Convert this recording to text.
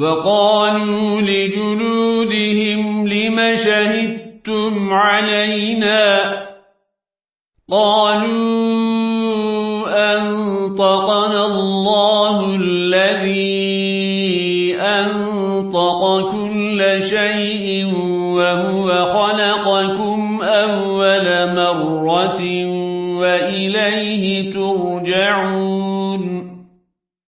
وقالوا لجلودهم لم شهدتم علينا؟ قالوا أنطقنا الله الذي أنطق كل شيء وهو خلقكم أول مرة وإليه ترجعون.